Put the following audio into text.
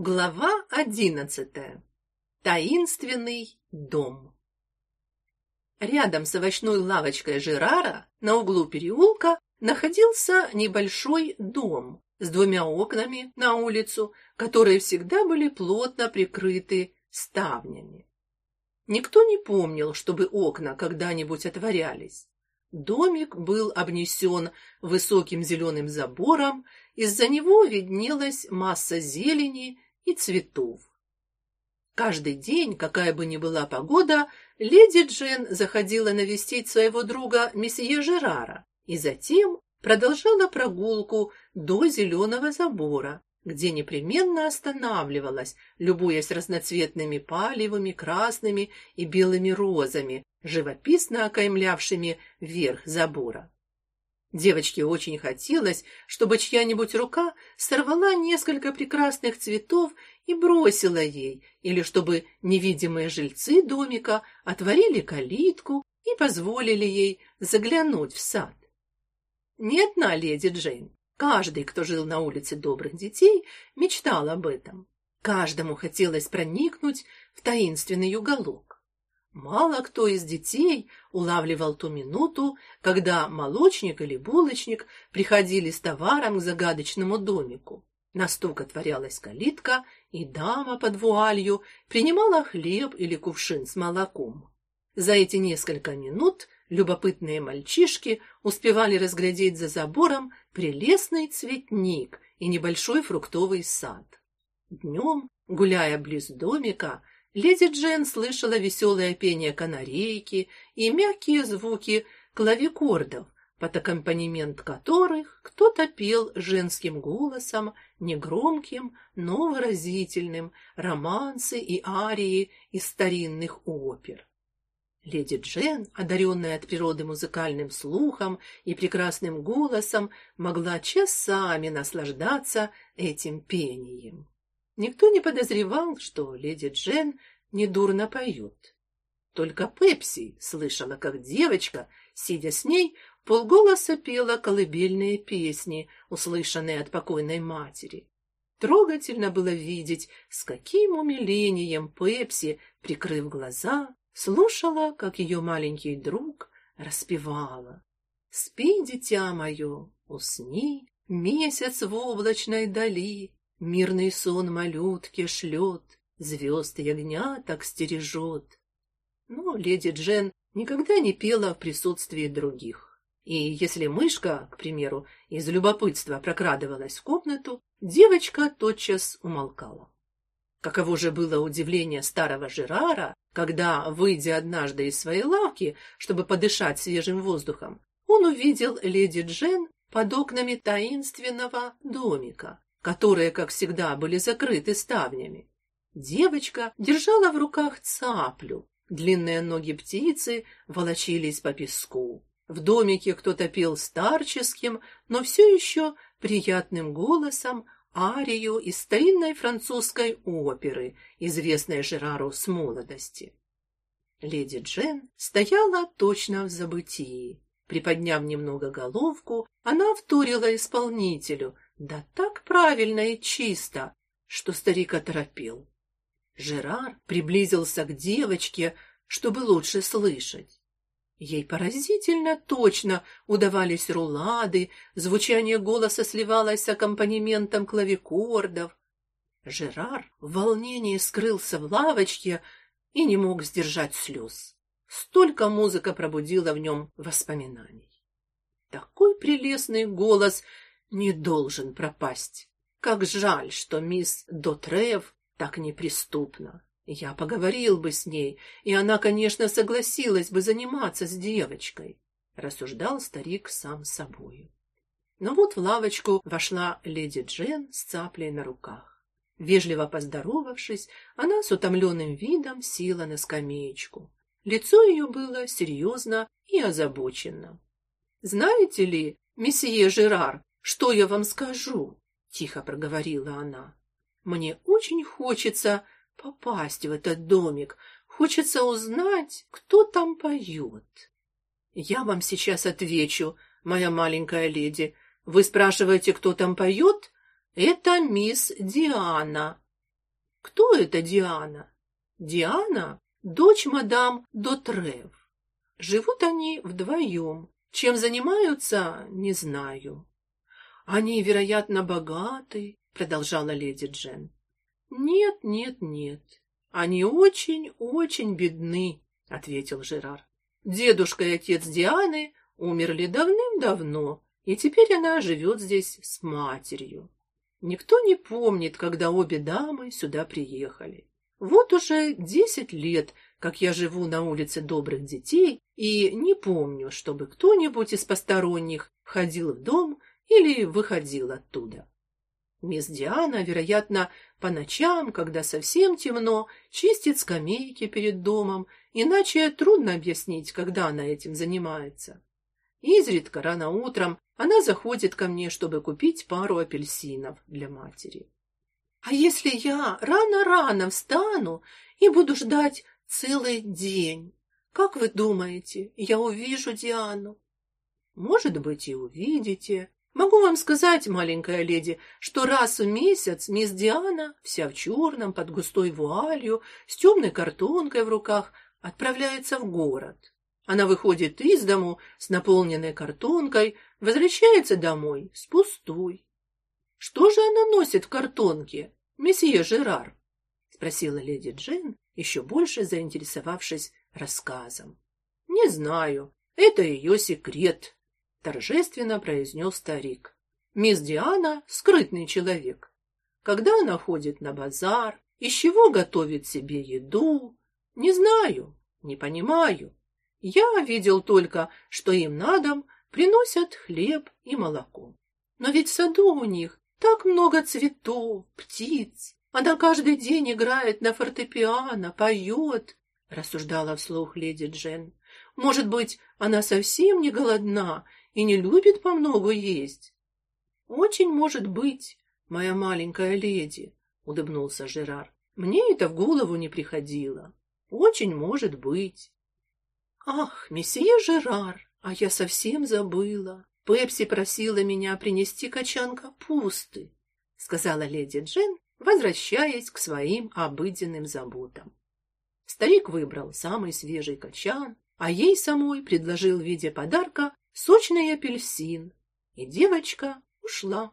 Глава одиннадцатая. Таинственный дом. Рядом с овощной лавочкой Жерара на углу переулка находился небольшой дом с двумя окнами на улицу, которые всегда были плотно прикрыты ставнями. Никто не помнил, чтобы окна когда-нибудь отворялись. Домик был обнесен высоким зеленым забором, из-за него виднелась масса зелени и цветов. Каждый день, какая бы ни была погода, леди Джен заходила навестить своего друга месье Жерара и затем продолжала прогулку до зеленого забора, где непременно останавливалась, любуясь разноцветными палевыми, красными и белыми розами, живописно окаймлявшими верх забора. Девочке очень хотелось, чтобы чья-нибудь рука сорвала несколько прекрасных цветов и бросила ей, или чтобы невидимые жильцы домика отворили калитку и позволили ей заглянуть в сад. Не одна леди Джейн, каждый, кто жил на улице добрых детей, мечтал об этом. Каждому хотелось проникнуть в таинственный уголок. Мало кто из детей улавливал ту минуту, когда молочник или булочник приходили с товаром к загадочному домику. На стук отворялась калитка, и дама под вуалью принимала хлеб или кувшин с молоком. За эти несколько минут любопытные мальчишки успевали разглядеть за забором прелестный цветник и небольшой фруктовый сад. Днем, гуляя близ домика, Леди Джен слышала веселое пение канарейки и мягкие звуки клавикордов, под аккомпанемент которых кто-то пел женским голосом, негромким, но выразительным, романсы и арии из старинных опер. Леди Джен, одаренная от природы музыкальным слухом и прекрасным голосом, могла часами наслаждаться этим пением. Никто не подозревал, что леди Джен недурно поет. Только Пепси слышала, как девочка, сидя с ней, полголоса пела колыбельные песни, услышанные от покойной матери. Трогательно было видеть, с каким умилением Пепси, прикрыв глаза, слушала, как ее маленький друг распевала: "Спи, дитя мое, усни, месяц в облачной дали, Мирный сон малютке шлет, звезд ягня так стережет. Но леди Джен никогда не пела в присутствии других. И если мышка, к примеру, из любопытства прокрадывалась в комнату, девочка тотчас умолкала. Каково же было удивление старого Жерара, когда, выйдя однажды из своей лавки, чтобы подышать свежим воздухом, он увидел леди Джен под окнами таинственного домика, которые, как всегда, были закрыты ставнями. Девочка держала в руках цаплю. Длинные ноги птицы волочились по песку. В домике кто-то пел старческим, но все еще приятным голосом арию из старинной французской оперы, известной Жерару с молодости. Леди Джен стояла точно в забытии. Приподняв немного головку, она вторила исполнителю, да так правильно и чисто, что старик оторопел. Жерар приблизился к девочке, чтобы лучше слышать. Ей поразительно точно удавались рулады, звучание голоса сливалось с аккомпанементом клавикордов. Жерар в волнении скрылся в лавочке и не мог сдержать слез. Столько музыка пробудила в нем воспоминаний. Такой прелестный голос не должен пропасть. Как жаль, что мисс Дотрев так неприступна. Я поговорил бы с ней, и она, конечно, согласилась бы заниматься с девочкой, рассуждал старик сам собою. Но вот в лавочку вошла леди Джен с цаплей на руках. Вежливо поздоровавшись, она с утомленным видом села на скамеечку. Лицо ее было серьезно и озабоченно. Знаете ли, месье Жерар, что я вам скажу? тихо проговорила она. Мне очень хочется попасть в этот домик, хочется узнать, кто там поет. Я вам сейчас отвечу, моя маленькая леди. Вы спрашиваете, кто там поет? Это мисс Диана. Кто это Диана? Диана — дочь мадам Дотрев. Живут они вдвоем. Чем занимаются, не знаю. Они, вероятно, богаты, продолжала леди Джен. Нет, нет, нет. Они очень-очень бедны, ответил Жерар. Дедушка и отец Дианы умерли давным-давно, и теперь она живет здесь с матерью. Никто не помнит, когда обе дамы сюда приехали. Вот уже десять лет, как я живу на улице Добрых детей, и не помню, чтобы кто-нибудь из посторонних входил в дом или выходил оттуда. Мисс Диана, вероятно, по ночам, когда совсем темно, чистит скамейки перед домом, иначе трудно объяснить, когда она этим занимается. Изредка рано утром она заходит ко мне, чтобы купить пару апельсинов для матери. А если я рано-рано встану и буду ждать целый день, как вы думаете, я увижу Диану? Может быть, и увидите. Могу вам сказать, маленькая леди, что раз в месяц мисс Диана, вся в черном, под густой вуалью, с темной картонкой в руках, отправляется в город. Она выходит из дому с наполненной картонкой, возвращается домой с пустой. Что же она носит в картонке, месье Жерар? спросила леди Джейн, еще больше заинтересовавшись рассказом. Не знаю, это ее секрет, торжественно произнес старик. Мисс Диана скрытный человек. Когда она ходит на базар, из чего готовит себе еду, не знаю, не понимаю. Я видел только, что им на дом приносят хлеб и молоко. Но ведь в саду у них так много цветов, птиц. Она каждый день играет на фортепиано, поет, — рассуждала вслух леди Джен. Может быть, она совсем не голодна и не любит по много есть? Очень может быть, моя маленькая леди, — улыбнулся Жерар. Мне это в голову не приходило. Очень может быть. Ах, месье Жерар, а я совсем забыла. Пепси просила меня принести качан капусты, сказала леди Джен, возвращаясь к своим обыденным заботам. Старик выбрал самый свежий качан, а ей самой предложил в виде подарка сочный апельсин, и девочка ушла.